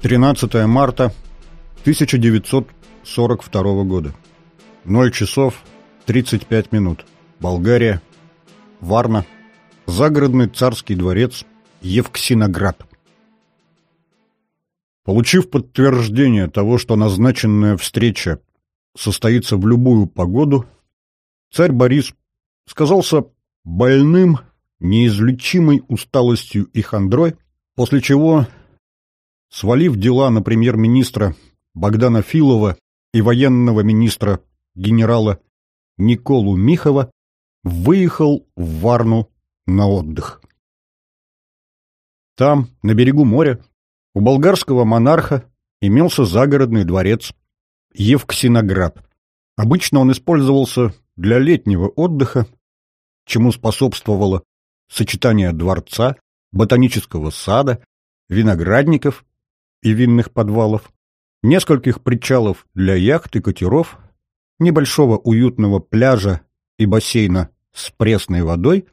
13 марта 1942 года. 0 часов 35 минут. Болгария. Варна. Загородный царский дворец. Евксиноград. Получив подтверждение того, что назначенная встреча состоится в любую погоду, царь Борис сказался больным, неизлечимой усталостью и хандрой, после чего, свалив дела на премьер-министра Богдана Филова и военного министра генерала Николу Михова, выехал в Варну на отдых. Там, на берегу моря, у болгарского монарха имелся загородный дворец Евксиноград. Обычно он использовался для летнего отдыха, чему способствовало сочетание дворца, ботанического сада, виноградников и винных подвалов, нескольких причалов для яхт и катеров, небольшого уютного пляжа и бассейна с пресной водой,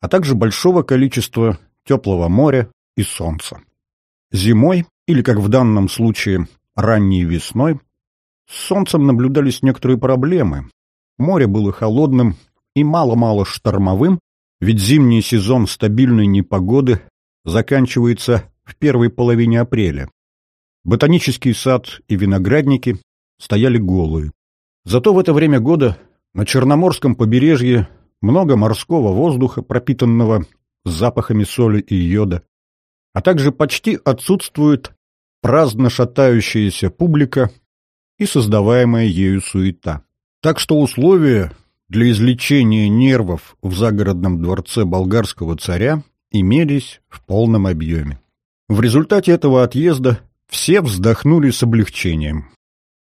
а также большого количества теплого моря и солнца. Зимой, или, как в данном случае, ранней весной, с солнцем наблюдались некоторые проблемы. Море было холодным и мало-мало штормовым, ведь зимний сезон стабильной непогоды заканчивается в первой половине апреля. Ботанический сад и виноградники стояли голые. Зато в это время года на Черноморском побережье много морского воздуха, пропитанного запахами соли и йода, а также почти отсутствует праздно шатающаяся публика и создаваемая ею суета. Так что условия для излечения нервов в загородном дворце болгарского царя имелись в полном объеме. В результате этого отъезда все вздохнули с облегчением.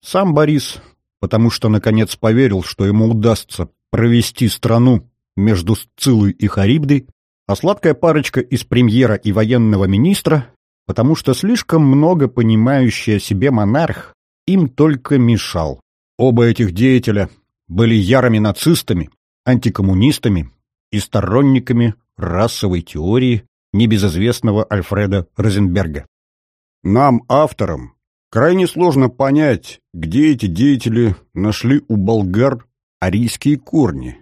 Сам Борис, потому что наконец поверил, что ему удастся провести страну между Сцилой и Харибдой, а сладкая парочка из премьера и военного министра, потому что слишком много понимающий о себе монарх им только мешал. Оба этих деятеля были ярыми нацистами, антикоммунистами и сторонниками расовой теории небезызвестного Альфреда Розенберга. Нам, авторам, крайне сложно понять, где эти деятели нашли у болгар арийские корни.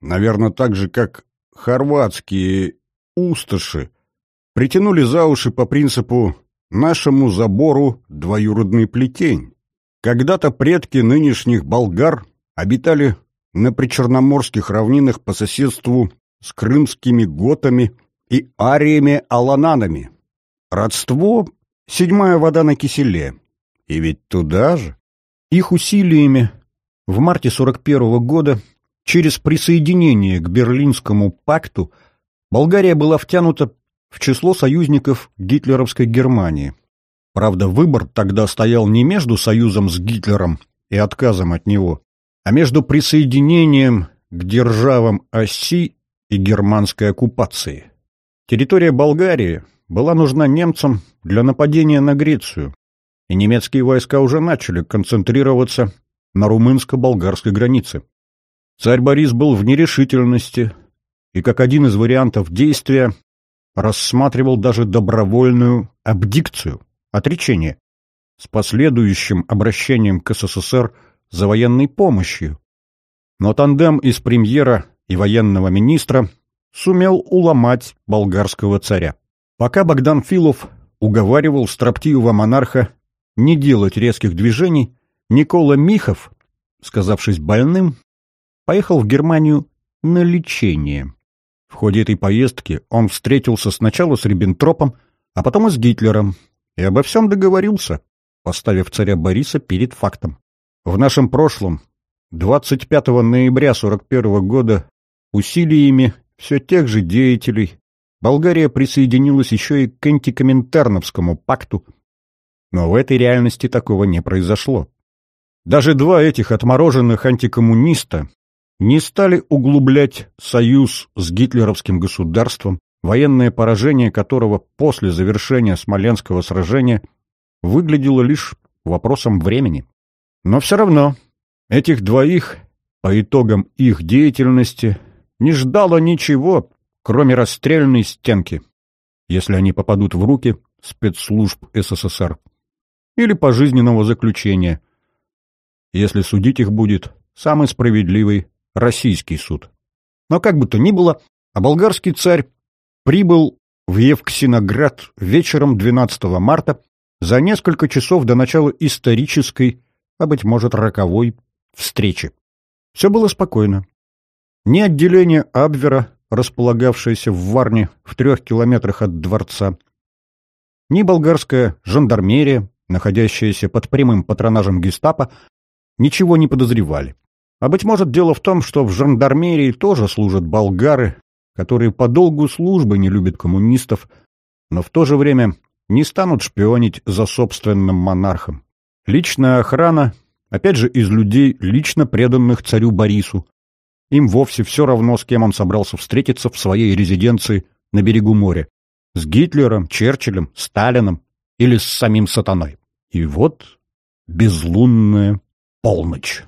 Наверное, так же, как хорватские усташи притянули за уши по принципу «нашему забору двоюродный плетень». Когда-то предки нынешних болгар обитали на причерноморских равнинах по соседству с крымскими готами и ариями-алананами. Родство — седьмая вода на киселе. И ведь туда же их усилиями в марте 41 -го года через присоединение к Берлинскому пакту Болгария была втянута в число союзников гитлеровской Германии. Правда, выбор тогда стоял не между союзом с Гитлером и отказом от него, а между присоединением к державам оси и германской оккупации. Территория Болгарии была нужна немцам для нападения на Грецию, и немецкие войска уже начали концентрироваться на румынско-болгарской границе. Царь Борис был в нерешительности и, как один из вариантов действия, рассматривал даже добровольную абдикцию, отречение, с последующим обращением к СССР за военной помощью. Но тандем из премьера и военного министра сумел уломать болгарского царя. Пока Богдан Филов уговаривал строптивого монарха не делать резких движений, Никола Михов, сказавшись больным, поехал в Германию на лечение. В ходе этой поездки он встретился сначала с Риббентропом, а потом и с Гитлером, и обо всем договорился, поставив царя Бориса перед фактом. В нашем прошлом, 25 ноября 41 года, усилиями все тех же деятелей Болгария присоединилась еще и к антикоминтерновскому пакту, но в этой реальности такого не произошло. Даже два этих отмороженных антикоммуниста не стали углублять союз с гитлеровским государством, военное поражение которого после завершения Смоленского сражения выглядело лишь вопросом времени. Но все равно этих двоих, по итогам их деятельности, не ждало ничего, кроме расстрельной стенки. если они попадут в руки спецслужб СССР, или пожизненного заключения, если судить их будет самый справедливый российский суд. Но как бы то ни было, а болгарский царь прибыл в Евксиноград вечером 12 марта за несколько часов до начала исторической, а, быть может, роковой встречи. Все было спокойно. Ни отделение Абвера, располагавшееся в Варне в трех километрах от дворца, ни болгарская жандармерия, находящаяся под прямым патронажем гестапо, ничего не подозревали. А быть может, дело в том, что в жандармерии тоже служат болгары, которые по долгу службы не любят коммунистов, но в то же время не станут шпионить за собственным монархом. Личная охрана, опять же, из людей, лично преданных царю Борису. Им вовсе все равно, с кем он собрался встретиться в своей резиденции на берегу моря. С Гитлером, Черчиллем, Сталином или с самим сатаной. И вот безлунная полночь.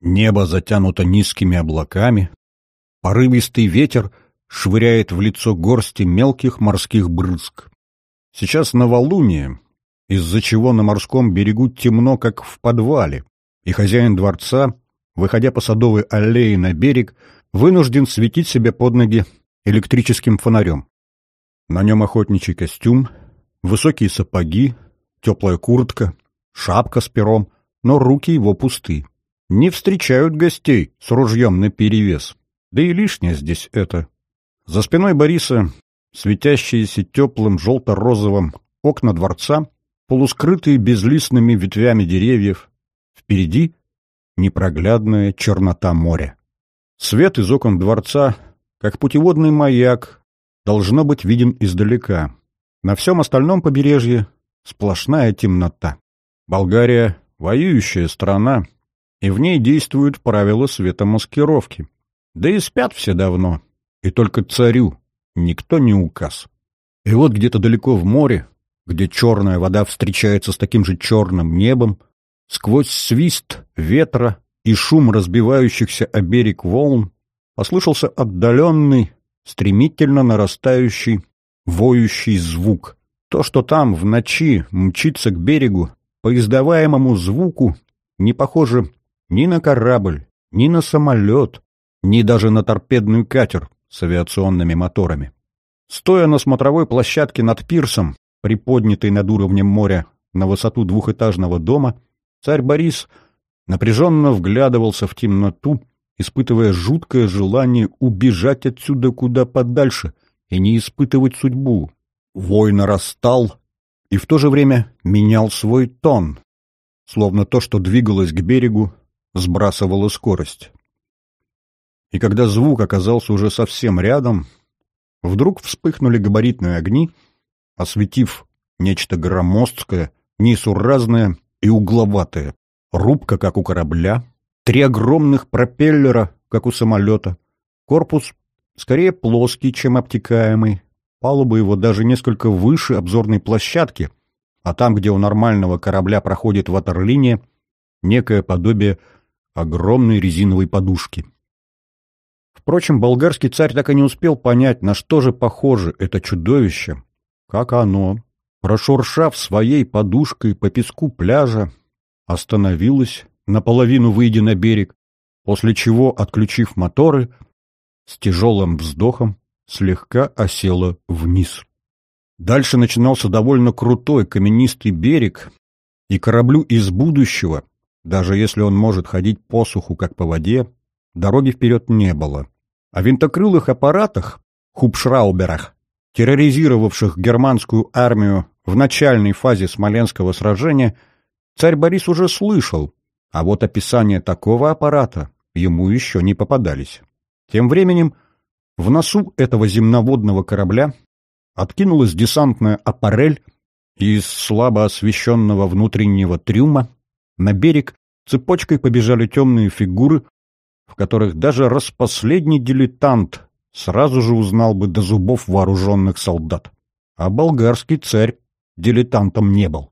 Небо затянуто низкими облаками, порывистый ветер швыряет в лицо горсти мелких морских брызг. Сейчас новолуние, из-за чего на морском берегу темно, как в подвале, и хозяин дворца, выходя по садовой аллее на берег, вынужден светить себе под ноги электрическим фонарем. На нем охотничий костюм, высокие сапоги, теплая куртка, шапка с пером, но руки его пусты. Не встречают гостей с ружьем наперевес. Да и лишнее здесь это. За спиной Бориса светящиеся теплым желто-розовым окна дворца, полускрытые безлистными ветвями деревьев. Впереди непроглядная чернота моря. Свет из окон дворца, как путеводный маяк, должно быть виден издалека. На всем остальном побережье сплошная темнота. Болгария — воюющая страна, и в ней действуют правила светомаскировки. Да и спят все давно, и только царю никто не указ. И вот где-то далеко в море, где черная вода встречается с таким же черным небом, сквозь свист ветра и шум разбивающихся о берег волн, послышался отдаленный, стремительно нарастающий, воющий звук. То, что там в ночи мчится к берегу, по издаваемому звуку не похоже ни на корабль, ни на самолет, ни даже на торпедный катер с авиационными моторами. Стоя на смотровой площадке над пирсом, приподнятой над уровнем моря на высоту двухэтажного дома, царь Борис напряженно вглядывался в темноту, испытывая жуткое желание убежать отсюда куда подальше и не испытывать судьбу. Вой нарастал и в то же время менял свой тон, словно то, что двигалось к берегу, сбрасывало скорость. И когда звук оказался уже совсем рядом, вдруг вспыхнули габаритные огни, осветив нечто громоздкое, несуразное и угловатое. Рубка, как у корабля, Три огромных пропеллера, как у самолета. Корпус скорее плоский, чем обтекаемый. Палуба его даже несколько выше обзорной площадки, а там, где у нормального корабля проходит ватерлиния, некое подобие огромной резиновой подушки. Впрочем, болгарский царь так и не успел понять, на что же похоже это чудовище, как оно, прошуршав своей подушкой по песку пляжа, остановилось наполовину выйдя на берег, после чего, отключив моторы, с тяжелым вздохом слегка осела вниз. Дальше начинался довольно крутой каменистый берег, и кораблю из будущего, даже если он может ходить по суху, как по воде, дороги вперед не было. О винтокрылых аппаратах, хубшрауберах, терроризировавших германскую армию в начальной фазе Смоленского сражения, царь Борис уже слышал, а вот описания такого аппарата ему еще не попадались. Тем временем в носу этого земноводного корабля откинулась десантная аппарель, из слабо освещенного внутреннего трюма на берег цепочкой побежали темные фигуры, в которых даже распоследний дилетант сразу же узнал бы до зубов вооруженных солдат. А болгарский царь дилетантом не был.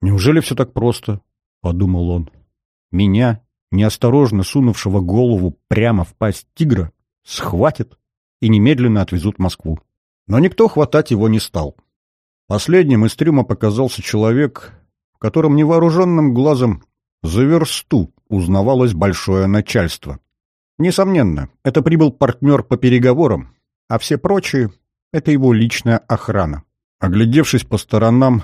«Неужели все так просто?» — подумал он. Меня, неосторожно сунувшего голову прямо в пасть тигра, схватят и немедленно отвезут в Москву. Но никто хватать его не стал. Последним из трюма показался человек, в котором невооруженным глазом за версту узнавалось большое начальство. Несомненно, это прибыл партнер по переговорам, а все прочие — это его личная охрана. Оглядевшись по сторонам,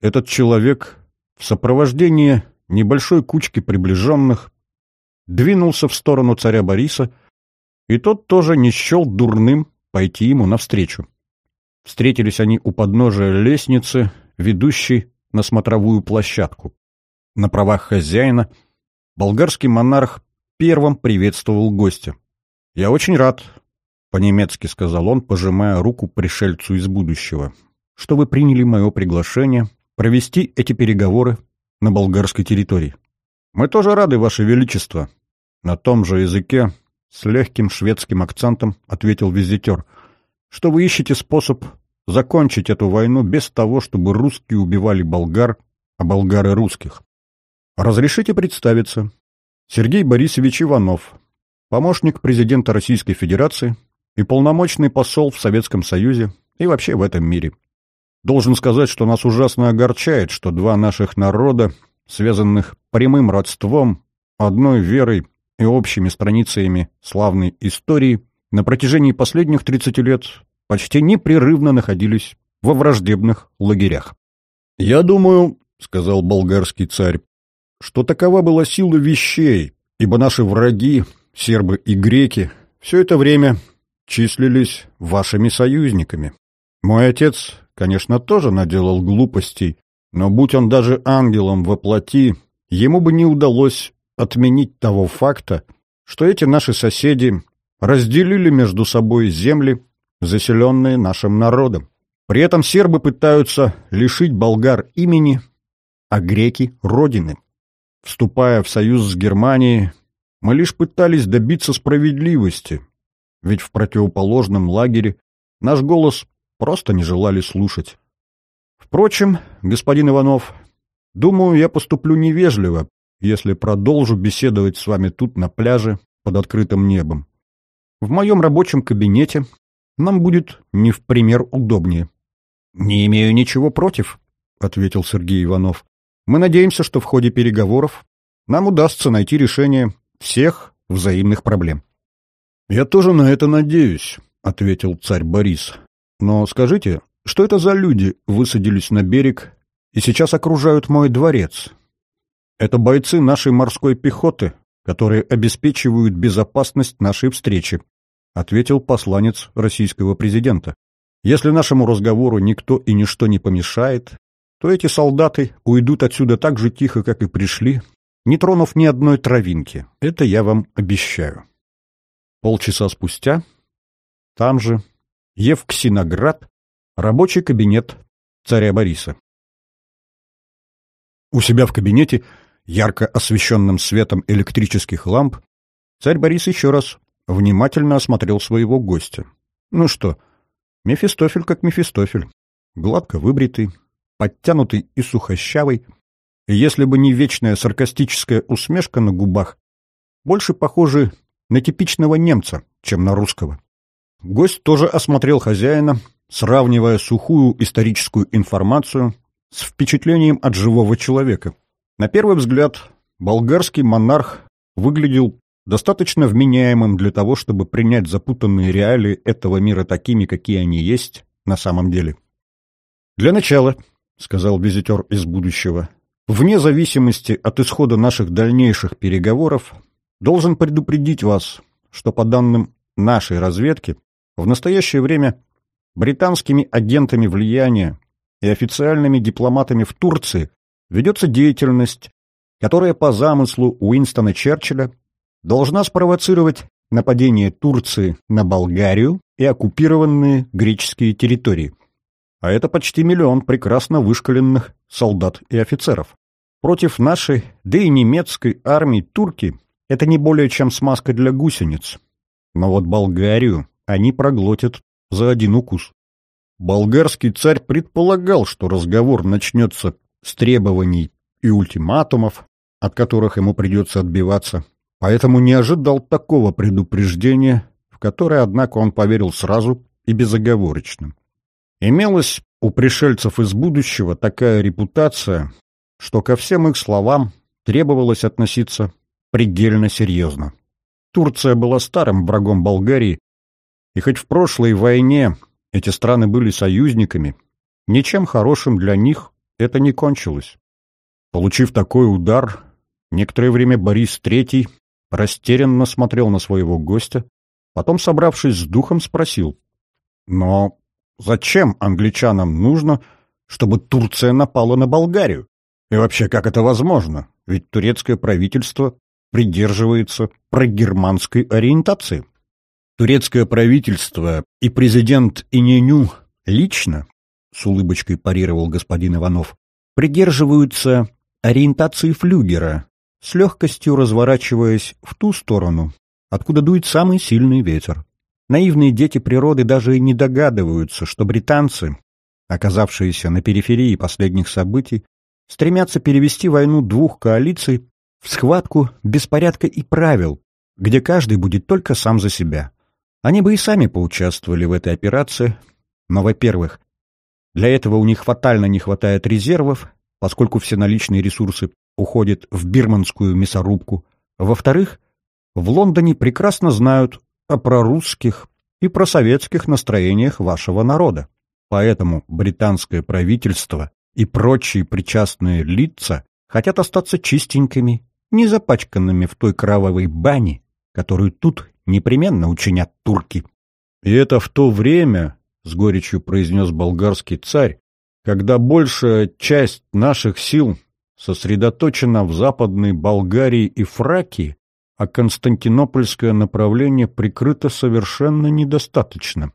этот человек в сопровождении небольшой кучки приближенных двинулся в сторону царя Бориса, и тот тоже не счел дурным пойти ему навстречу. Встретились они у подножия лестницы, ведущей на смотровую площадку. На правах хозяина болгарский монарх первым приветствовал гостя. «Я очень рад», — по-немецки сказал он, пожимая руку пришельцу из будущего, «что вы приняли мое приглашение провести эти переговоры на болгарской территории. Мы тоже рады, Ваше Величество». На том же языке, с легким шведским акцентом, ответил визитер, «что вы ищете способ закончить эту войну без того, чтобы русские убивали болгар, а болгары русских. Разрешите представиться. Сергей Борисович Иванов, помощник президента Российской Федерации и полномочный посол в Советском Союзе и вообще в этом мире. Должен сказать, что нас ужасно огорчает, что два наших народа, связанных прямым родством, одной верой и общими страницами славной истории, на протяжении последних 30 лет почти непрерывно находились во враждебных лагерях. «Я думаю, — сказал болгарский царь, что такова была сила вещей, ибо наши враги, сербы и греки, все это время числились вашими союзниками. Мой отец, конечно, тоже наделал глупостей, но будь он даже ангелом во плоти, ему бы не удалось отменить того факта, что эти наши соседи разделили между собой земли, заселенные нашим народом. При этом сербы пытаются лишить болгар имени, а греки — родины. Вступая в союз с Германией, мы лишь пытались добиться справедливости, ведь в противоположном лагере наш голос просто не желали слушать. Впрочем, господин Иванов, думаю, я поступлю невежливо, если продолжу беседовать с вами тут на пляже под открытым небом. В моем рабочем кабинете нам будет не в пример удобнее. — Не имею ничего против, — ответил Сергей Иванов. Мы надеемся, что в ходе переговоров нам удастся найти решение всех взаимных проблем. «Я тоже на это надеюсь», — ответил царь Борис. «Но скажите, что это за люди высадились на берег и сейчас окружают мой дворец? Это бойцы нашей морской пехоты, которые обеспечивают безопасность нашей встречи», — ответил посланец российского президента. «Если нашему разговору никто и ничто не помешает, то эти солдаты уйдут отсюда так же тихо, как и пришли, не тронув ни одной травинки. Это я вам обещаю. Полчаса спустя там же Евксиноград, рабочий кабинет царя Бориса. У себя в кабинете, ярко освещенным светом электрических ламп, царь Борис еще раз внимательно осмотрел своего гостя. Ну что, Мефистофель как Мефистофель, гладко выбритый, подтянутый и сухощавый, и если бы не вечная саркастическая усмешка на губах, больше похожий на типичного немца, чем на русского. Гость тоже осмотрел хозяина, сравнивая сухую историческую информацию с впечатлением от живого человека. На первый взгляд, болгарский монарх выглядел достаточно вменяемым для того, чтобы принять запутанные реалии этого мира такими, какие они есть на самом деле. Для начала — сказал визитер из будущего, — «вне зависимости от исхода наших дальнейших переговоров, должен предупредить вас, что по данным нашей разведки, в настоящее время британскими агентами влияния и официальными дипломатами в Турции ведется деятельность, которая по замыслу Уинстона Черчилля должна спровоцировать нападение Турции на Болгарию и оккупированные греческие территории а это почти миллион прекрасно вышкаленных солдат и офицеров. Против нашей, да и немецкой армии турки это не более чем смазка для гусениц. Но вот Болгарию они проглотят за один укус. Болгарский царь предполагал, что разговор начнется с требований и ультиматумов, от которых ему придется отбиваться, поэтому не ожидал такого предупреждения, в которое, однако, он поверил сразу и безоговорочным. Имелась у пришельцев из будущего такая репутация, что ко всем их словам требовалось относиться предельно серьезно. Турция была старым врагом Болгарии, и хоть в прошлой войне эти страны были союзниками, ничем хорошим для них это не кончилось. Получив такой удар, некоторое время Борис III растерянно смотрел на своего гостя, потом, собравшись с духом, спросил, «Но зачем англичанам нужно, чтобы Турция напала на Болгарию? И вообще, как это возможно? Ведь турецкое правительство придерживается прогерманской ориентации». Турецкое правительство и президент Иненю лично, с улыбочкой парировал господин Иванов, придерживаются ориентации флюгера, с легкостью разворачиваясь в ту сторону, откуда дует самый сильный ветер. Наивные дети природы даже и не догадываются, что британцы, оказавшиеся на периферии последних событий, стремятся перевести войну двух коалиций в схватку беспорядка и правил, где каждый будет только сам за себя. Они бы и сами поучаствовали в этой операции, но, во-первых, для этого у них фатально не хватает резервов, поскольку все наличные ресурсы уходят в бирманскую мясорубку. Во-вторых, в Лондоне прекрасно знают о прорусских и просоветских настроениях вашего народа. Поэтому британское правительство и прочие причастные лица хотят остаться чистенькими, не запачканными в той кровавой бане, которую тут непременно учинят турки. И это в то время, — с горечью произнес болгарский царь, когда большая часть наших сил сосредоточена в Западной Болгарии и Фракии, а константинопольское направление прикрыто совершенно недостаточно.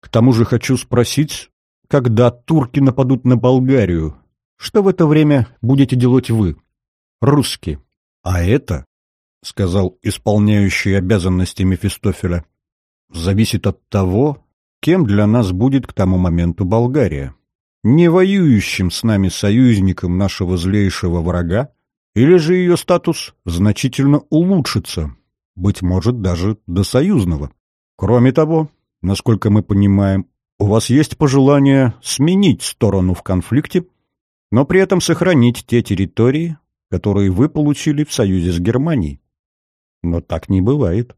К тому же хочу спросить, когда турки нападут на Болгарию, что в это время будете делать вы, русские? А это — сказал исполняющий обязанности Мефистофеля, — зависит от того, кем для нас будет к тому моменту Болгария. Не воюющим с нами союзником нашего злейшего врага, или же ее статус значительно улучшится, быть может, даже до союзного. Кроме того, насколько мы понимаем, у вас есть пожелание сменить сторону в конфликте, но при этом сохранить те территории, которые вы получили в союзе с Германией. Но так не бывает.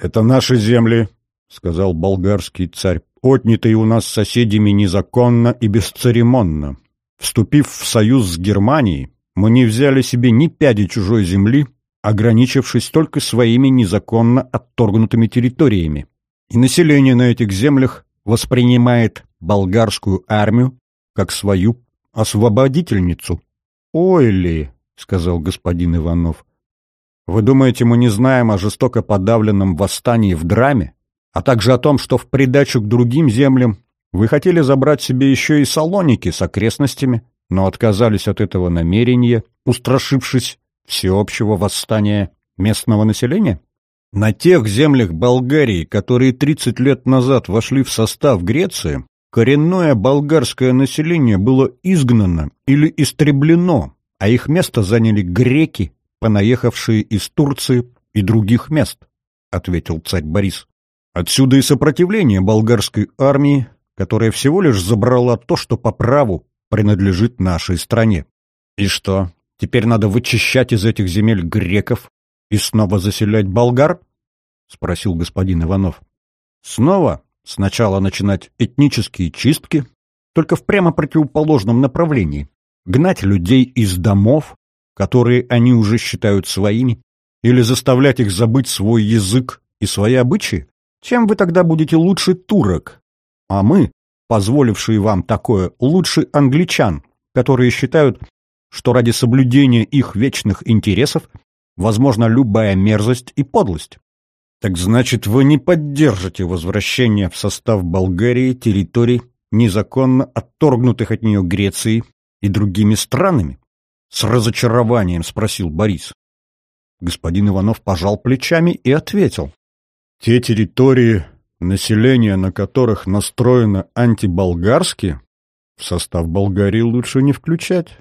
«Это наши земли», — сказал болгарский царь, «отнятые у нас соседями незаконно и бесцеремонно. Вступив в союз с Германией, мы не взяли себе ни пяди чужой земли, ограничившись только своими незаконно отторгнутыми территориями. И население на этих землях воспринимает болгарскую армию как свою освободительницу. «Ой ли», — сказал господин Иванов, вы думаете, мы не знаем о жестоко подавленном восстании в драме, а также о том, что в придачу к другим землям вы хотели забрать себе еще и Салоники с окрестностями, но отказались от этого намерения, устрашившись всеобщего восстания местного населения? На тех землях Болгарии, которые 30 лет назад вошли в состав Греции, коренное болгарское население было изгнано или истреблено, а их место заняли греки понаехавшие из Турции и других мест, — ответил царь Борис. Отсюда и сопротивление болгарской армии, которая всего лишь забрала то, что по праву принадлежит нашей стране. И что, теперь надо вычищать из этих земель греков и снова заселять болгар? — спросил господин Иванов. Снова сначала начинать этнические чистки, только в прямо противоположном направлении. Гнать людей из домов, которые они уже считают своими, или заставлять их забыть свой язык и свои обычаи? Чем вы тогда будете лучше турок? А мы, позволившие вам такое, лучше англичан, которые считают, что ради соблюдения их вечных интересов возможна любая мерзость и подлость. Так значит, вы не поддержите возвращение в состав Болгарии территорий, незаконно отторгнутых от нее Грецией и другими странами? С разочарованием спросил Борис. Господин Иванов пожал плечами и ответил. Те территории, население на которых настроено антиболгарски, в состав Болгарии лучше не включать.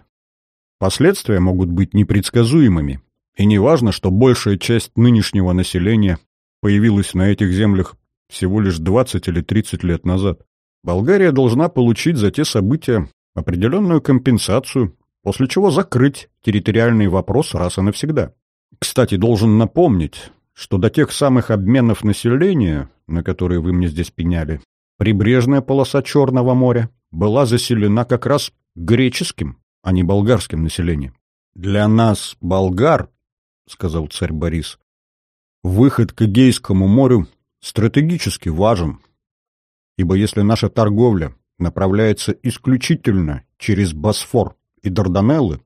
Последствия могут быть непредсказуемыми, и не важно, что большая часть нынешнего населения появилась на этих землях всего лишь 20 или 30 лет назад. Болгария должна получить за те события определенную компенсацию, после чего закрыть территориальный вопрос раз и навсегда. Кстати, должен напомнить, что до тех самых обменов населения, на которые вы мне здесь пеняли, прибрежная полоса Черного моря была заселена как раз греческим, а не болгарским населением. «Для нас, болгар, — сказал царь Борис, — выход к Эгейскому морю стратегически важен, ибо если наша торговля направляется исключительно через Босфор и Дарданеллы,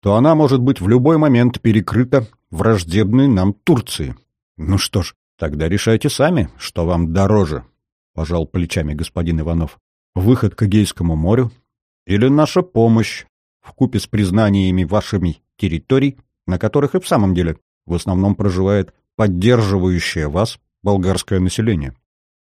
то она может быть в любой момент перекрыта враждебной нам Турции. Ну что ж, тогда решайте сами, что вам дороже, — пожал плечами господин Иванов. Выход к Эгейскому морю или наша помощь в купе с признаниями вашими территорий, на которых и в самом деле в основном проживает поддерживающее вас болгарское население.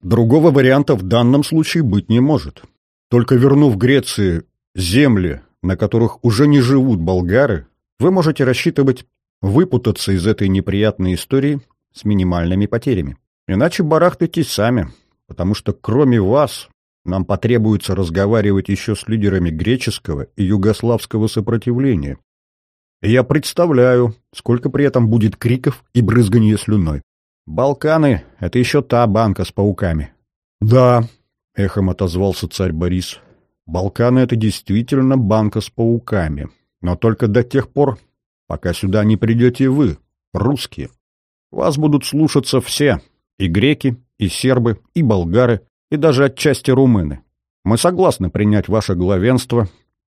Другого варианта в данном случае быть не может. Только вернув Греции земли, на которых уже не живут болгары, вы можете рассчитывать выпутаться из этой неприятной истории с минимальными потерями. Иначе барахтайтесь сами, потому что кроме вас нам потребуется разговаривать еще с лидерами греческого и югославского сопротивления. И я представляю, сколько при этом будет криков и брызганье слюной. Балканы — это еще та банка с пауками. — Да, — эхом отозвался царь Борис, — Балканы — это действительно банка с пауками, но только до тех пор, пока сюда не придете вы, русские. Вас будут слушаться все — и греки, и сербы, и болгары, и даже отчасти румыны. Мы согласны принять ваше главенство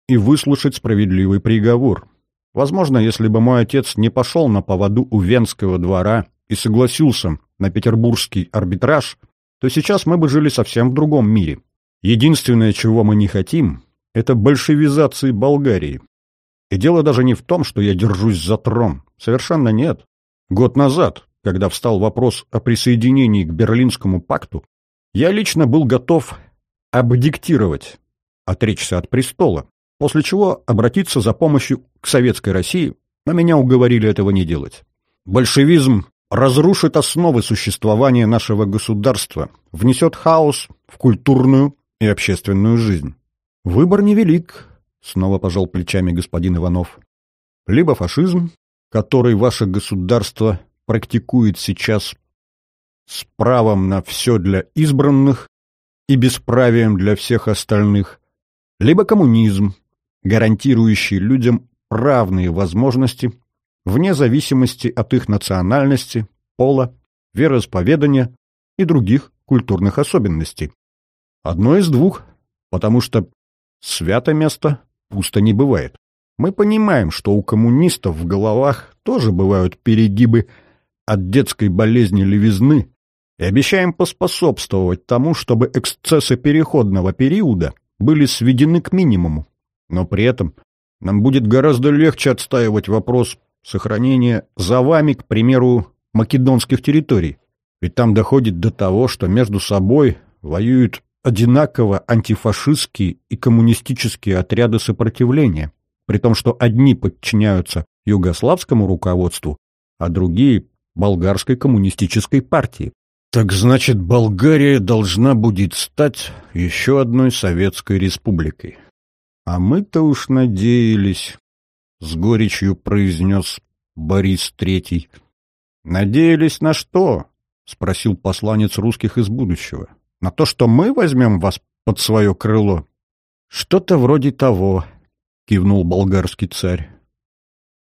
и выслушать справедливый приговор. Возможно, если бы мой отец не пошел на поводу у Венского двора и согласился на петербургский арбитраж, то сейчас мы бы жили совсем в другом мире. Единственное, чего мы не хотим, это большевизации Болгарии. И дело даже не в том, что я держусь за трон. Совершенно нет. Год назад, когда встал вопрос о присоединении к Берлинскому пакту, я лично был готов абдиктировать, отречься от престола, после чего обратиться за помощью к Советской России, но меня уговорили этого не делать. Большевизм разрушит основы существования нашего государства, внесет хаос в культурную и общественную жизнь. Выбор невелик, снова пожал плечами господин Иванов. Либо фашизм, который ваше государство практикует сейчас с правом на все для избранных и бесправием для всех остальных, либо коммунизм, гарантирующий людям равные возможности вне зависимости от их национальности, пола, вероисповедания и других культурных особенностей. Одно из двух, потому что свято место пусто не бывает. Мы понимаем, что у коммунистов в головах тоже бывают перегибы от детской болезни левизны и обещаем поспособствовать тому, чтобы эксцессы переходного периода были сведены к минимуму. Но при этом нам будет гораздо легче отстаивать вопрос сохранения за вами, к примеру, македонских территорий. Ведь там доходит до того, что между собой воюют одинаково антифашистские и коммунистические отряды сопротивления, при том, что одни подчиняются югославскому руководству, а другие – болгарской коммунистической партии. Так значит, Болгария должна будет стать еще одной советской республикой. А мы-то уж надеялись, — с горечью произнес Борис Третий. Надеялись на что? — спросил посланец русских из будущего. На то, что мы возьмем вас под свое крыло? Что-то вроде того, — кивнул болгарский царь.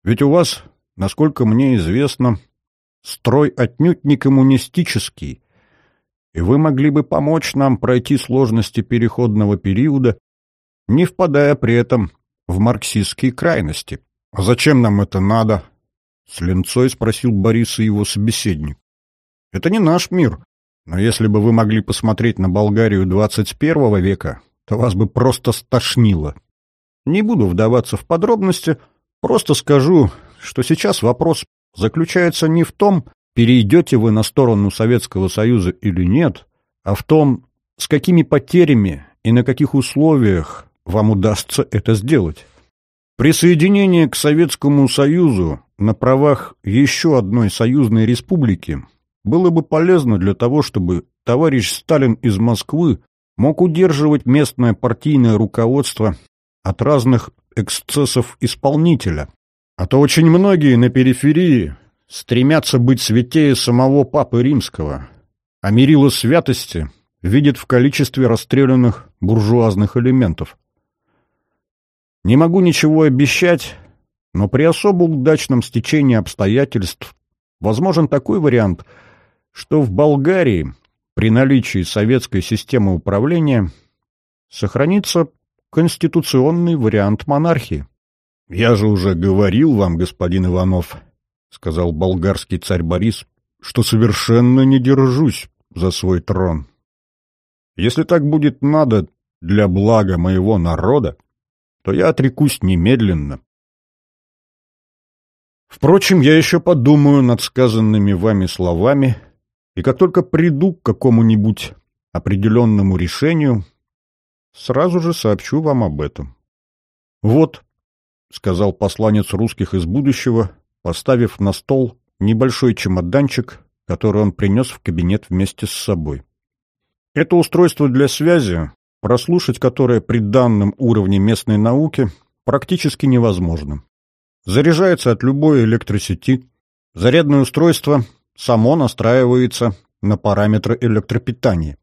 Ведь у вас, насколько мне известно, Строй отнюдь не коммунистический, и вы могли бы помочь нам пройти сложности переходного периода, не впадая при этом в марксистские крайности. «А зачем нам это надо?» — с ленцой спросил Борис и его собеседник. «Это не наш мир, но если бы вы могли посмотреть на Болгарию 21 века, то вас бы просто стошнило. Не буду вдаваться в подробности, просто скажу, что сейчас вопрос заключается не в том, перейдете вы на сторону Советского Союза или нет, а в том, с какими потерями и на каких условиях вам удастся это сделать. Присоединение к Советскому Союзу на правах еще одной союзной республики было бы полезно для того, чтобы товарищ Сталин из Москвы мог удерживать местное партийное руководство от разных эксцессов исполнителя. А то очень многие на периферии стремятся быть святее самого Папы Римского, а мерило святости видят в количестве расстрелянных буржуазных элементов. Не могу ничего обещать, но при особо удачном стечении обстоятельств возможен такой вариант, что в Болгарии при наличии советской системы управления сохранится конституционный вариант монархии. «Я же уже говорил вам, господин Иванов», — сказал болгарский царь Борис, — «что совершенно не держусь за свой трон. Если так будет надо для блага моего народа, то я отрекусь немедленно. Впрочем, я еще подумаю над сказанными вами словами, и как только приду к какому-нибудь определенному решению, сразу же сообщу вам об этом. Вот, — сказал посланец русских из будущего, поставив на стол небольшой чемоданчик, который он принес в кабинет вместе с собой. Это устройство для связи, прослушать которое при данном уровне местной науки практически невозможно. Заряжается от любой электросети. Зарядное устройство само настраивается на параметры электропитания.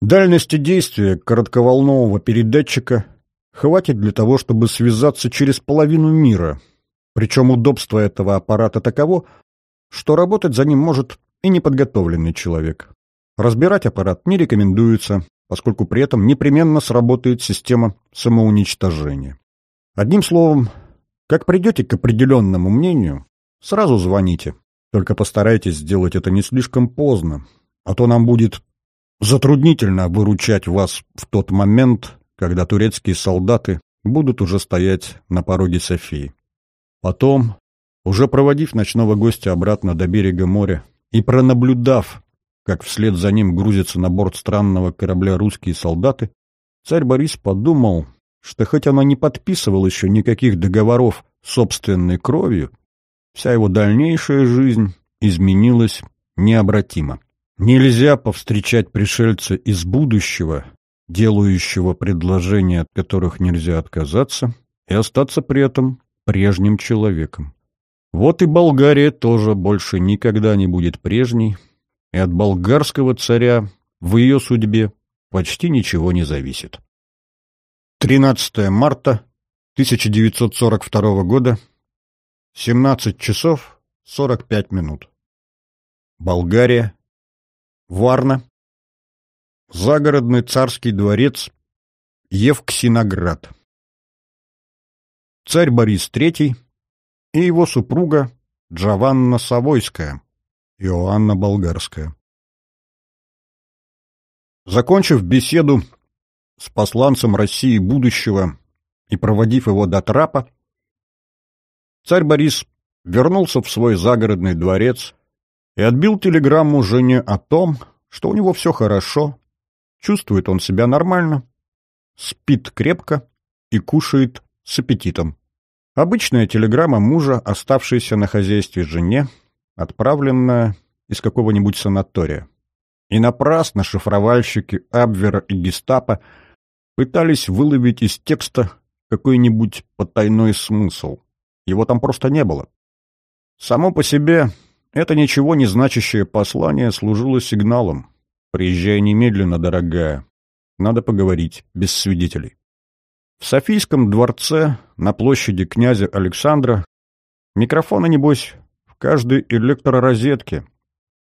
Дальности действия коротковолнового передатчика хватит для того, чтобы связаться через половину мира. Причем удобство этого аппарата таково, что работать за ним может и неподготовленный человек. Разбирать аппарат не рекомендуется, поскольку при этом непременно сработает система самоуничтожения. Одним словом, как придете к определенному мнению, сразу звоните. Только постарайтесь сделать это не слишком поздно, а то нам будет затруднительно выручать вас в тот момент, когда турецкие солдаты будут уже стоять на пороге Софии. Потом, уже проводив ночного гостя обратно до берега моря и пронаблюдав, как вслед за ним грузятся на борт странного корабля русские солдаты, царь Борис подумал, что хоть она не подписывал еще никаких договоров собственной кровью, вся его дальнейшая жизнь изменилась необратимо. Нельзя повстречать пришельца из будущего, делающего предложения, от которых нельзя отказаться, и остаться при этом прежним человеком. Вот и Болгария тоже больше никогда не будет прежней, и от болгарского царя в ее судьбе почти ничего не зависит. 13 марта 1942 года, 17 часов 45 минут. Болгария, Варна, загородный царский дворец, Евксиноград. Царь Борис III и его супруга Джованна Савойская, Иоанна Болгарская. Закончив беседу с посланцем России будущего и проводив его до трапа, царь Борис вернулся в свой загородный дворец и отбил телеграмму жене о том, что у него все хорошо, чувствует он себя нормально, спит крепко и кушает с аппетитом. Обычная телеграмма мужа, оставшаяся на хозяйстве жене, отправленная из какого-нибудь санатория. И напрасно шифровальщики Абвера и Гестапо пытались выловить из текста какой-нибудь потайной смысл. Его там просто не было. Само по себе это ничего не значащее послание служило сигналом. «Приезжай немедленно, дорогая. Надо поговорить, без свидетелей». В Софийском дворце на площади князя Александра микрофоны, небось, в каждой электророзетке,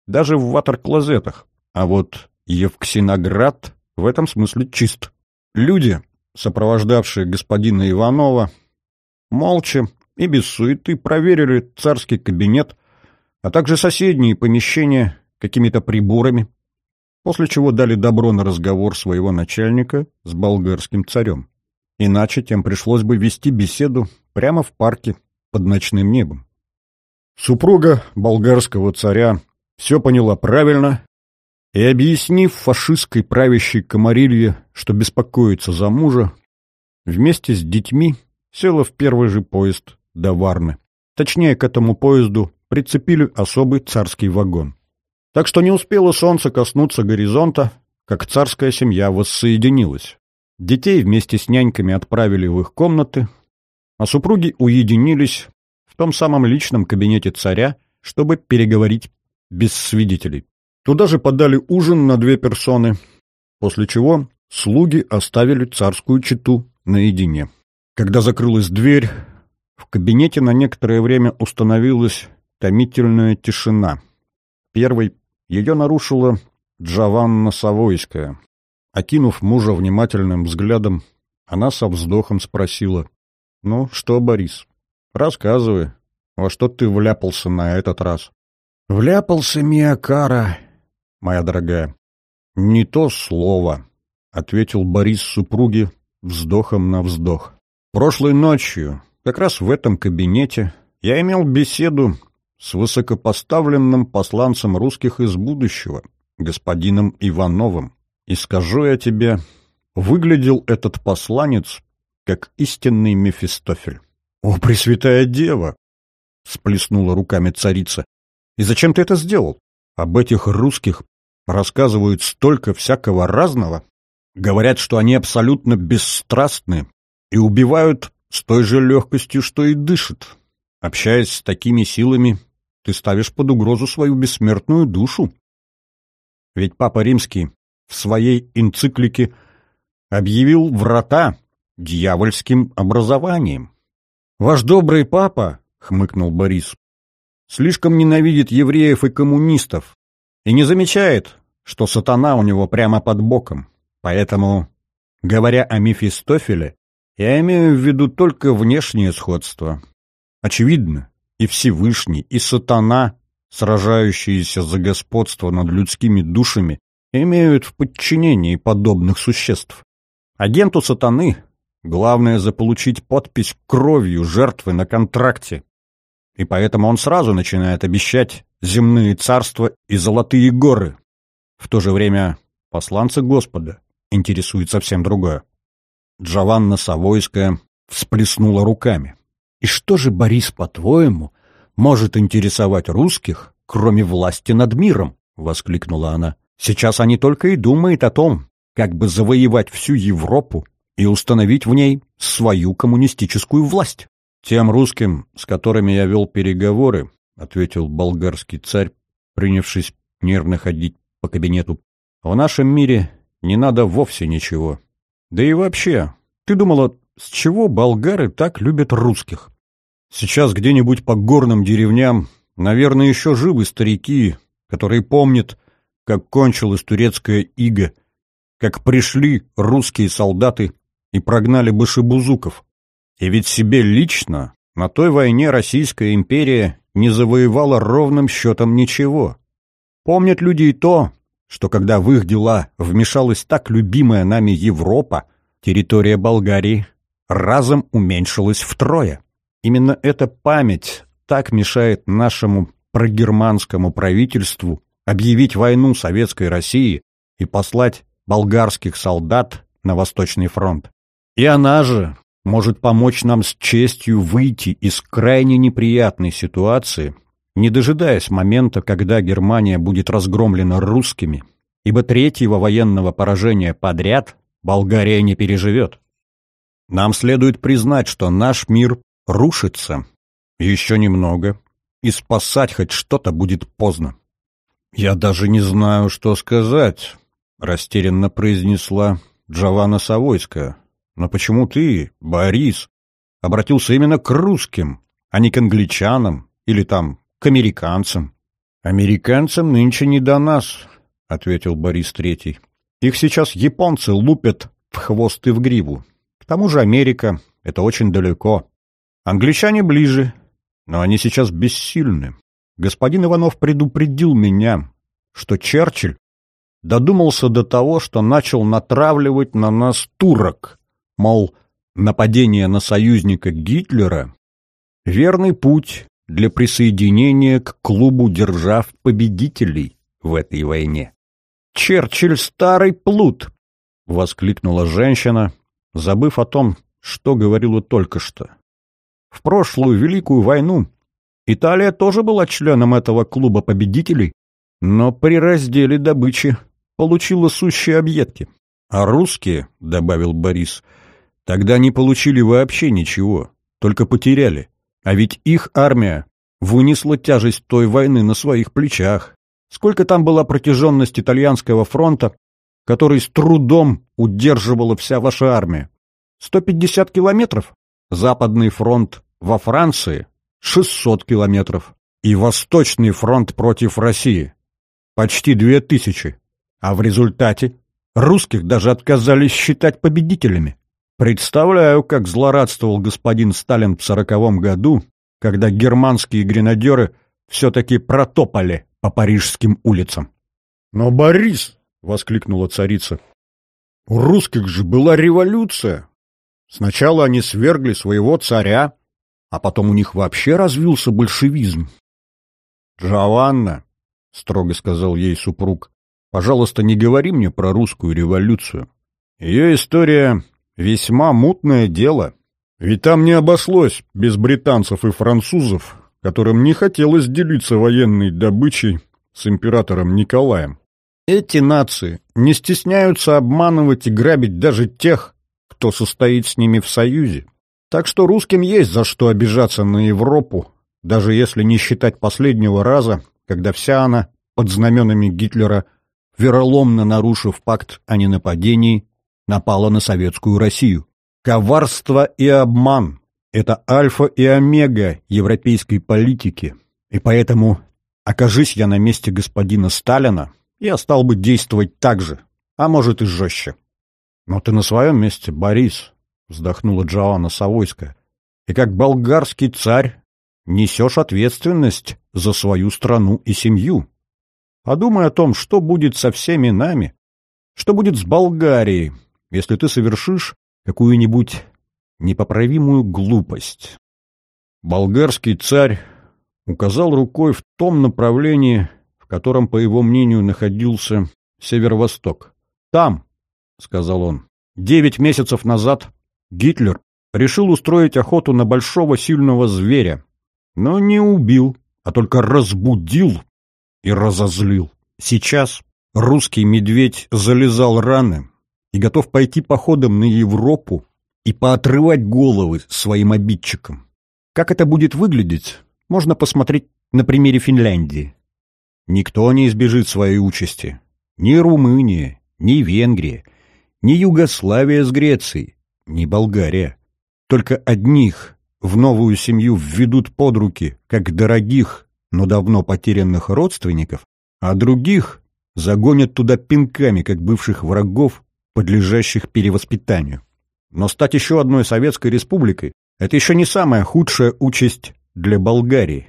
даже в ватер-клозетах. А вот Евксиноград в этом смысле чист. Люди, сопровождавшие господина Иванова, молча и без суеты проверили царский кабинет, а также соседние помещения какими-то приборами, после чего дали добро на разговор своего начальника с болгарским царем. Иначе тем пришлось бы вести беседу прямо в парке под ночным небом. Супруга болгарского царя все поняла правильно и, объяснив фашистской правящей комарилье, что беспокоится за мужа, вместе с детьми села в первый же поезд до Варны. Точнее, к этому поезду прицепили особый царский вагон. Так что не успело солнце коснуться горизонта, как царская семья воссоединилась. Детей вместе с няньками отправили в их комнаты, а супруги уединились в том самом личном кабинете царя, чтобы переговорить без свидетелей. Туда же подали ужин на две персоны, после чего слуги оставили царскую чету наедине. Когда закрылась дверь, в кабинете на некоторое время установилась томительная тишина. Первой ее нарушила Джованна Савойская. Окинув мужа внимательным взглядом, она со вздохом спросила, «Ну что, Борис, рассказывай, во что ты вляпался на этот раз?» «Вляпался, Миакара, моя дорогая». «Не то слово», — ответил Борис супруге вздохом на вздох. «Прошлой ночью, как раз в этом кабинете, я имел беседу с высокопоставленным посланцем русских из будущего, господином Ивановым. И скажу я тебе, выглядел этот посланец как истинный Мефистофель. «О, Пресвятая Дева!» — сплеснула руками царица. «И зачем ты это сделал? Об этих русских рассказывают столько всякого разного. Говорят, что они абсолютно бесстрастны и убивают с той же легкостью, что и дышат. Общаясь с такими силами, ты ставишь под угрозу свою бессмертную душу. Ведь Папа Римский в своей энциклике объявил врата дьявольским образованием. «Ваш добрый папа», — хмыкнул Борис, — «слишком ненавидит евреев и коммунистов и не замечает, что сатана у него прямо под боком. Поэтому, говоря о Мефистофеле, я имею в виду только внешнее сходство. Очевидно, и Всевышний, и сатана, сражающиеся за господство над людскими душами, имеют в подчинении подобных существ. Агенту сатаны главное заполучить подпись кровью жертвы на контракте. И поэтому он сразу начинает обещать земные царства и золотые горы. В то же время посланцы Господа интересует совсем другое. Джованна Савойская всплеснула руками. И что же, Борис, по-твоему, может интересовать русских, кроме власти над миром? — воскликнула она. Сейчас они только и думают о том, как бы завоевать всю Европу и установить в ней свою коммунистическую власть. Тем русским, с которыми я вел переговоры, — ответил болгарский царь, принявшись нервно ходить по кабинету, — в нашем мире не надо вовсе ничего. Да и вообще, ты думала, с чего болгары так любят русских? Сейчас где-нибудь по горным деревням, наверное, еще живы старики, которые помнят, как кончилась турецкая ига, как пришли русские солдаты и прогнали башибузуков. И ведь себе лично на той войне Российская империя не завоевала ровным счетом ничего. Помнят люди и то, что когда в их дела вмешалась так любимая нами Европа, территория Болгарии разом уменьшилась втрое. Именно эта память так мешает нашему прогерманскому правительству объявить войну Советской России и послать болгарских солдат на Восточный фронт. И она же может помочь нам с честью выйти из крайне неприятной ситуации, не дожидаясь момента, когда Германия будет разгромлена русскими, ибо третьего военного поражения подряд Болгария не переживет. Нам следует признать, что наш мир рушится. Еще немного, и спасать хоть что-то будет поздно. «Я даже не знаю, что сказать», — растерянно произнесла Джованна Савойская. «Но почему ты, Борис, обратился именно к русским, а не к англичанам или там к американцам?» «Американцам нынче не до нас», — ответил Борис Третий. «Их сейчас японцы лупят в хвост и в гриву. К тому же Америка — это очень далеко. Англичане ближе, но они сейчас бессильны. Господин Иванов предупредил меня, что Черчилль додумался до того, что начал натравливать на нас турок, мол, нападение на союзника Гитлера — верный путь для присоединения к клубу держав-победителей в этой войне. «Черчилль — старый плут!» — воскликнула женщина, забыв о том, что говорила только что. В прошлую Великую войну Италия тоже была членом этого клуба победителей но при разделе добычи получила сущие объедки. А русские, — добавил Борис, — тогда не получили вообще ничего, только потеряли. А ведь их армия вынесла тяжесть той войны на своих плечах. Сколько там была протяженность итальянского фронта, который с трудом удерживала вся ваша армия? 150 километров? Западный фронт во Франции — 600 километров. И Восточный фронт против России — почти 2000. А в результате русских даже отказались считать победителями. Представляю, как злорадствовал господин Сталин в сороковом году, когда германские гренадеры все-таки протопали по парижским улицам. «Но, Борис!» — воскликнула царица. «У русских же была революция. Сначала они свергли своего царя, а потом у них вообще развился большевизм». «Джованна!» — строго сказал ей супруг. «Пожалуйста, не говори мне про русскую революцию. Ее история весьма мутное дело». Ведь там не обошлось без британцев и французов, которым не хотелось делиться военной добычей с императором Николаем. Эти нации не стесняются обманывать и грабить даже тех, кто состоит с ними в союзе. Так что русским есть за что обижаться на Европу, даже если не считать последнего раза, когда вся она под знаменами Гитлера, вероломно нарушив пакт о ненападении, напала на советскую Россию. Коварство и обман – это альфа и омега европейской политики, и поэтому, окажись я на месте господина Сталина, я стал бы действовать так же, а может и жестче. Но ты на своем месте, Борис, — вздохнула Джоанна Савойская, — и как болгарский царь несешь ответственность за свою страну и семью. Подумай о том, что будет со всеми нами, что будет с Болгарией, если ты совершишь какую-нибудь непоправимую глупость. Болгарский царь указал рукой в том направлении, в котором, по его мнению, находился северо-восток. «Там», — сказал он, — «девять месяцев назад Гитлер решил устроить охоту на большого сильного зверя, но не убил, а только разбудил и разозлил. Сейчас русский медведь залезал раны, и готов пойти походом на Европу и поотрывать головы своим обидчикам. Как это будет выглядеть, можно посмотреть на примере Финляндии. Никто не избежит своей участи. Ни Румыния, ни Венгрия, ни Югославия с Грецией, ни Болгария. Только одних в новую семью введут под руки, как дорогих, но давно потерянных родственников, а других загонят туда пинками, как бывших врагов подлежащих перевоспитанию. Но стать еще одной советской республикой – это еще не самая худшая участь для Болгарии.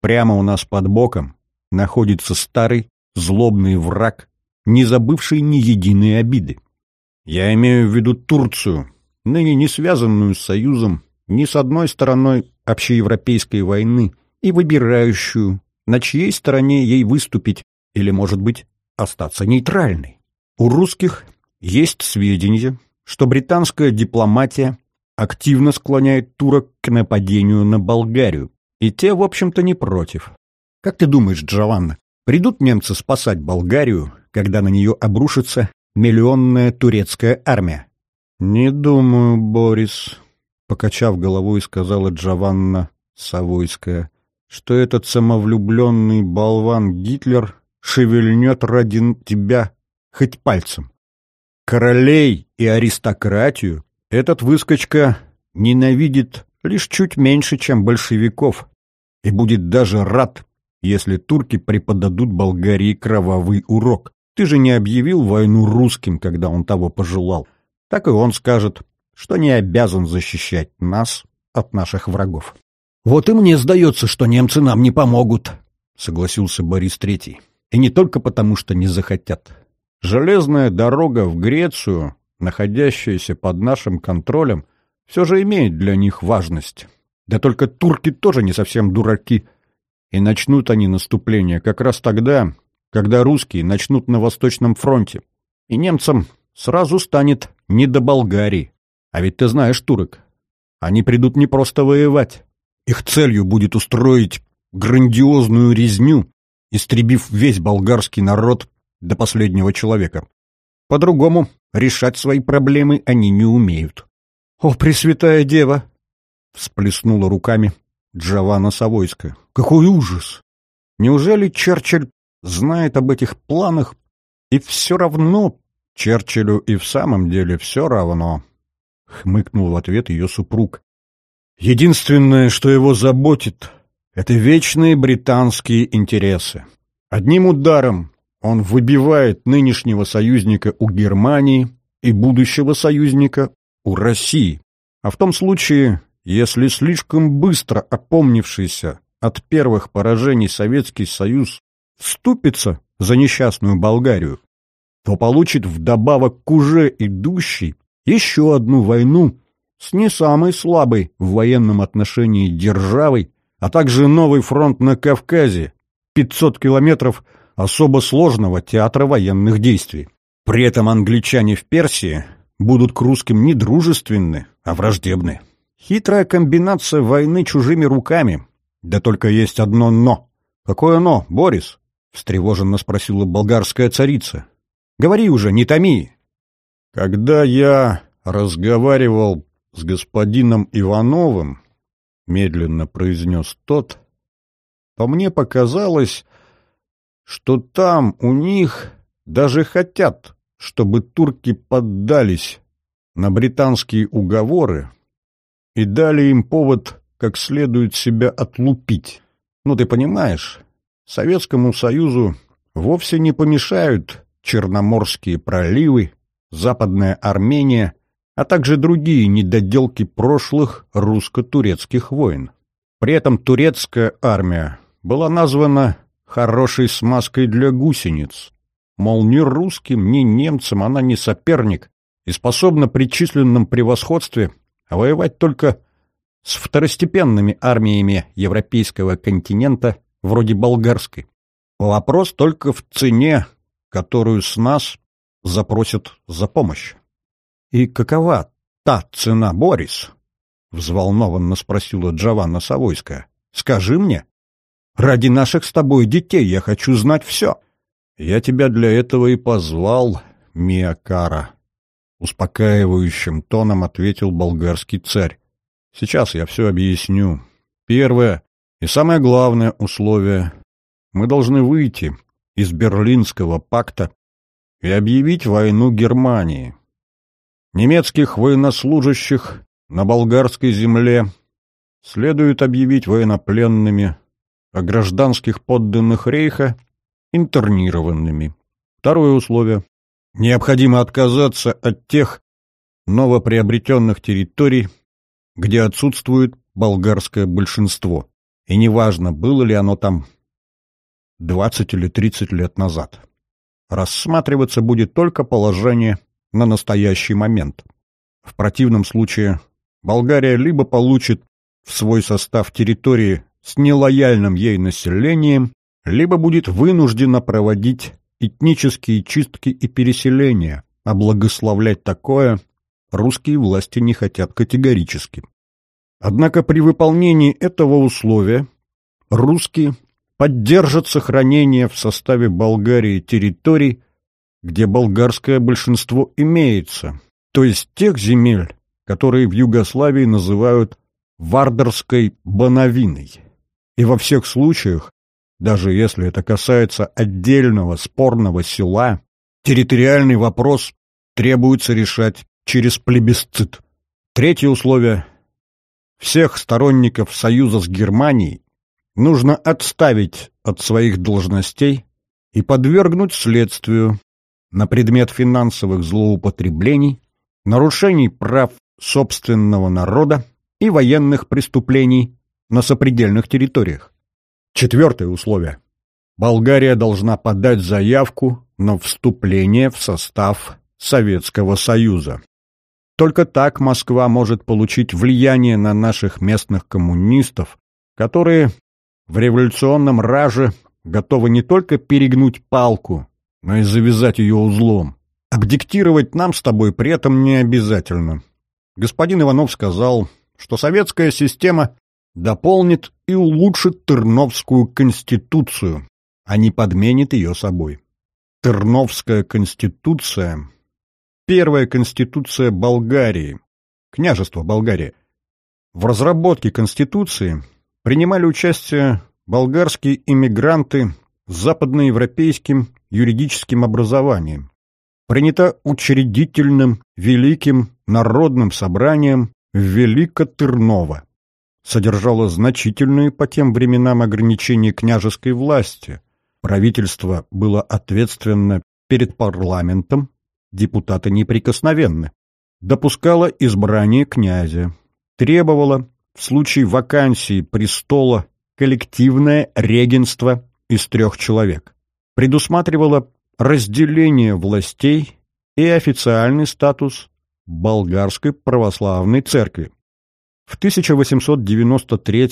Прямо у нас под боком находится старый, злобный враг, не забывший ни единой обиды. Я имею в виду Турцию, ныне не связанную с Союзом ни с одной стороной общеевропейской войны и выбирающую, на чьей стороне ей выступить или, может быть, остаться нейтральной. У русских есть сведения, что британская дипломатия активно склоняет турок к нападению на Болгарию, и те, в общем-то, не против. Как ты думаешь, Джованна, придут немцы спасать Болгарию, когда на нее обрушится миллионная турецкая армия? «Не думаю, Борис», — покачав головой, сказала Джованна Савойская, «что этот самовлюбленный болван Гитлер шевельнет ради тебя хоть пальцем. Королей и аристократию этот выскочка ненавидит лишь чуть меньше, чем большевиков, и будет даже рад, если турки преподадут Болгарии кровавый урок. Ты же не объявил войну русским, когда он того пожелал. Так и он скажет, что не обязан защищать нас от наших врагов. «Вот и мне сдается, что немцы нам не помогут», — согласился Борис Третий. «И не только потому, что не захотят. Железная дорога в Грецию, находящаяся под нашим контролем, все же имеет для них важность. Да только турки тоже не совсем дураки. И начнут они наступление как раз тогда, когда русские начнут на Восточном фронте. И немцам сразу станет не до Болгарии. А ведь ты знаешь турок. Они придут не просто воевать. Их целью будет устроить грандиозную резню истребив весь болгарский народ до последнего человека. По-другому решать свои проблемы они не умеют. — О, Пресвятая Дева! — всплеснула руками Джованна Савойская. — Какой ужас! Неужели Черчилль знает об этих планах и все равно Черчиллю и в самом деле все равно, — хмыкнул в ответ ее супруг. Единственное, что его заботит, — это вечные британские интересы. Одним ударом он выбивает нынешнего союзника у Германии и будущего союзника у России. А в том случае, если слишком быстро опомнившийся от первых поражений Советский Союз вступится за несчастную Болгарию, то получит вдобавок к уже идущей еще одну войну с не самой слабой в военном отношении державой, а также новый фронт на Кавказе, 500 километров особо сложного театра военных действий. При этом англичане в Персии будут к русским не дружественны, а враждебны. Хитрая комбинация войны чужими руками. Да только есть одно «но». «Какое «но», Борис?» — встревоженно спросила болгарская царица. «Говори уже, не томи!» «Когда я разговаривал с господином Ивановым, — медленно произнес тот, — то мне показалось, что там у них даже хотят, чтобы турки поддались на британские уговоры и дали им повод как следует себя отлупить. Ну, ты понимаешь, Советскому Союзу вовсе не помешают Черноморские проливы, Западная Армения, а также другие недоделки прошлых русско-турецких войн. При этом турецкая армия была названа «хорошей смазкой для гусениц». Мол, ни русским, ни немцам она не соперник и способна при численном превосходстве воевать только с второстепенными армиями европейского континента вроде болгарской. Вопрос только в цене, которую с нас запросят за помощь. «И какова та цена, Борис?» — взволнованно спросила Джованна Савойская. «Скажи мне. Ради наших с тобой детей я хочу знать все». «Я тебя для этого и позвал, Миакара», — успокаивающим тоном ответил болгарский царь. «Сейчас я все объясню. Первое и самое главное условие — мы должны выйти из Берлинского пакта и объявить войну Германии. Немецких военнослужащих на болгарской земле следует объявить военнопленными, а гражданских подданных рейха — интернированными. Второе условие. Необходимо отказаться от тех новоприобретенных территорий, где отсутствует болгарское большинство. И неважно, было ли оно там 20 или 30 лет назад. Рассматриваться будет только положение на настоящий момент. В противном случае Болгария либо получит в свой состав территории с нелояльным ей населением, либо будет вынуждена проводить этнические чистки и переселения, а благословлять такое русские власти не хотят категорически. Однако при выполнении этого условия русские поддержат сохранение в составе Болгарии территорий, где болгарское большинство имеется, то есть тех земель, которые в Югославии называют Вардарской Бановиной. И во всех случаях, даже если это касается отдельного спорного села, территориальный вопрос требуется решать через плебисцит. Третье условие. Всех сторонников союза с Германией нужно отставить от своих должностей и подвергнуть следствию на предмет финансовых злоупотреблений, нарушений прав собственного народа и военных преступлений на сопредельных территориях. Четвертое условие. Болгария должна подать заявку на вступление в состав Советского Союза. Только так Москва может получить влияние на наших местных коммунистов, которые в революционном раже готовы не только перегнуть палку, но и завязать ее узлом. Абдиктировать нам с тобой при этом не обязательно. Господин Иванов сказал, что советская система дополнит и улучшит Терновскую конституцию, а не подменит ее собой. Терновская конституция – первая конституция Болгарии, княжество Болгария. В разработке конституции принимали участие болгарские иммигранты с западноевропейским юридическим образованием. Принята учредительным Великим Народным собранием в Великотырново. Содержала значительные по тем временам ограничения княжеской власти. Правительство было ответственно перед парламентом, депутаты неприкосновенны. Допускала избрание князя. Требовала в случае вакансии престола коллективное регенство из трех человек. Предусматривала разделение властей и официальный статус Болгарской православной церкви. В 1893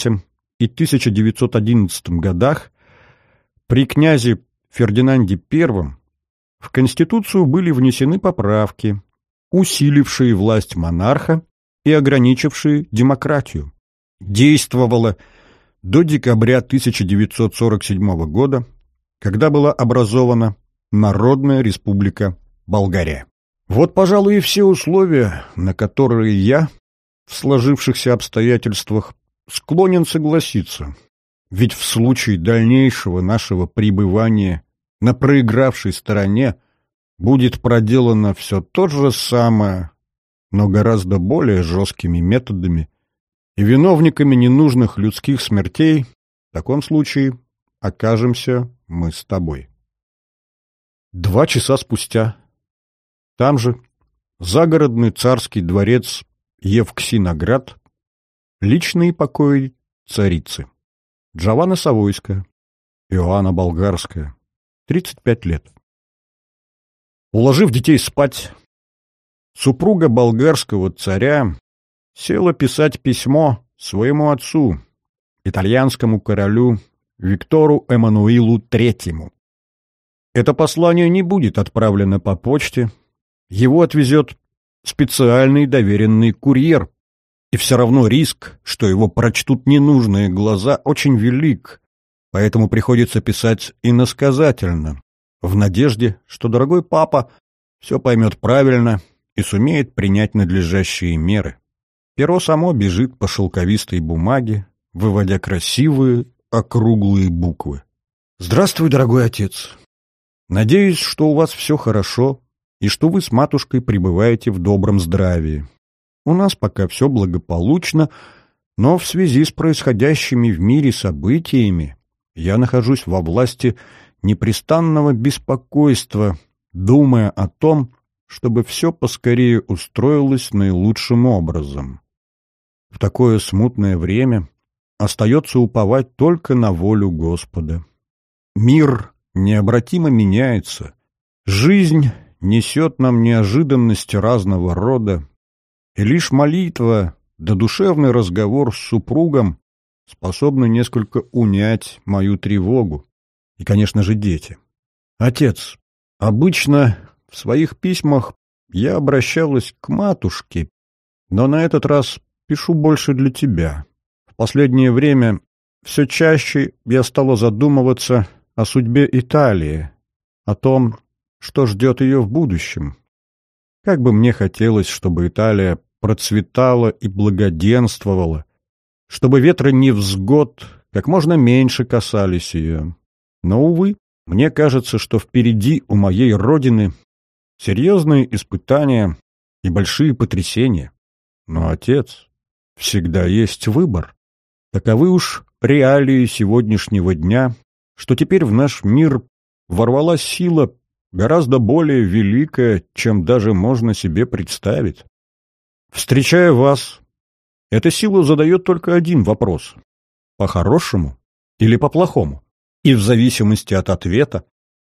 и 1911 годах при князе Фердинанде I в Конституцию были внесены поправки, усилившие власть монарха и ограничившие демократию. Действовала до декабря 1947 года, когда была образована Народная Республика Болгария. Вот, пожалуй, и все условия, на которые я в сложившихся обстоятельствах склонен согласиться. Ведь в случае дальнейшего нашего пребывания на проигравшей стороне будет проделано все то же самое, но гораздо более жесткими методами, и виновниками ненужных людских смертей в таком случае окажемся мы с тобой. Два часа спустя там же загородный царский дворец Евксиноград, личные покои царицы. Джованна Савойская, Иоанна Болгарская, 35 лет. Уложив детей спать, супруга болгарского царя села писать письмо своему отцу, итальянскому королю Виктору Эммануилу III. Это послание не будет отправлено по почте, его отвезет специальный доверенный курьер, и все равно риск, что его прочтут ненужные глаза, очень велик, поэтому приходится писать иносказательно, в надежде, что дорогой папа все поймет правильно и сумеет принять надлежащие меры. Перо само бежит по шелковистой бумаге, выводя красивые округлые буквы. «Здравствуй, дорогой отец. Надеюсь, что у вас все хорошо и что вы с матушкой пребываете в добром здравии. У нас пока все благополучно, но в связи с происходящими в мире событиями я нахожусь во власти непрестанного беспокойства, думая о том, чтобы все поскорее устроилось наилучшим образом. В такое смутное время остается уповать только на волю Господа. Мир необратимо меняется. Жизнь несет нам неожиданности разного рода, и лишь молитва да душевный разговор с супругом способны несколько унять мою тревогу. И, конечно же, дети. Отец, обычно в своих письмах я обращалась к матушке, но на этот раз пишу больше для тебя. В последнее время все чаще я стала задумываться о судьбе Италии, о том, что ждет ее в будущем. Как бы мне хотелось, чтобы Италия процветала и благоденствовала, чтобы ветры невзгод как можно меньше касались ее. Но, увы, мне кажется, что впереди у моей родины серьезные испытания и большие потрясения. Но, отец, всегда есть выбор. Таковы уж реалии сегодняшнего дня, что теперь в наш мир ворвалась сила гораздо более великая, чем даже можно себе представить. Встречая вас, эта сила задает только один вопрос — по-хорошему или по-плохому? И в зависимости от ответа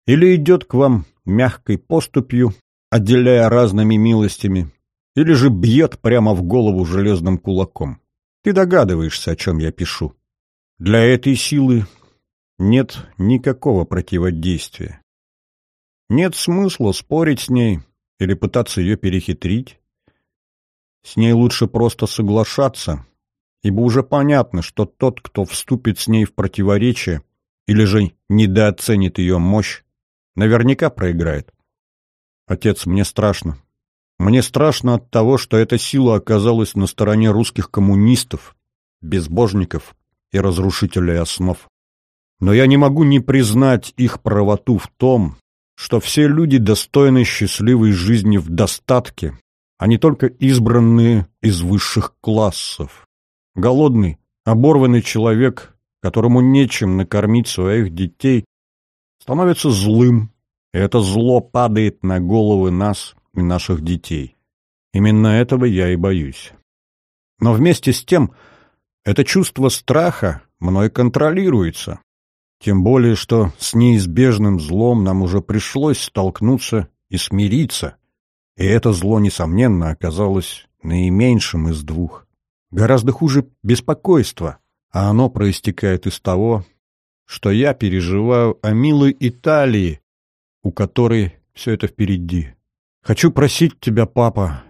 или идет к вам мягкой поступью, отделяя разными милостями, или же бьет прямо в голову железным кулаком. Ты догадываешься, о чем я пишу. Для этой силы нет никакого противодействия. Нет смысла спорить с ней или пытаться ее перехитрить. С ней лучше просто соглашаться, ибо уже понятно, что тот, кто вступит с ней в противоречие, или же недооценит ее мощь, наверняка проиграет. Отец, мне страшно. Мне страшно от того, что эта сила оказалась на стороне русских коммунистов, безбожников и разрушителей основ. Но я не могу не признать их правоту в том, что все люди достойны счастливой жизни в достатке, а не только избранные из высших классов. Голодный, оборванный человек, которому нечем накормить своих детей, становится злым, и это зло падает на головы нас и наших детей. Именно этого я и боюсь. Но вместе с тем, это чувство страха мной контролируется. Тем более, что с неизбежным злом нам уже пришлось столкнуться и смириться. И это зло, несомненно, оказалось наименьшим из двух. Гораздо хуже беспокойство, а оно проистекает из того, что я переживаю о милой Италии, у которой все это впереди. Хочу просить тебя, папа,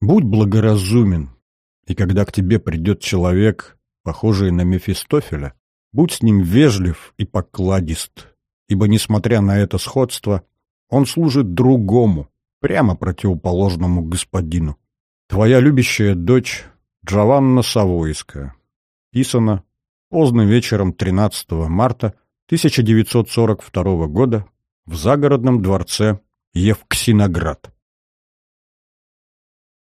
будь благоразумен, и когда к тебе придет человек, похожий на Мефистофеля, будь с ним вежлив и покладист, ибо, несмотря на это сходство, он служит другому, прямо противоположному господину. Твоя любящая дочь Джованна Савойская. Писано поздно вечером 13 марта 1942 года в загородном дворце Евксиноград.